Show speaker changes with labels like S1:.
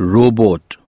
S1: robot.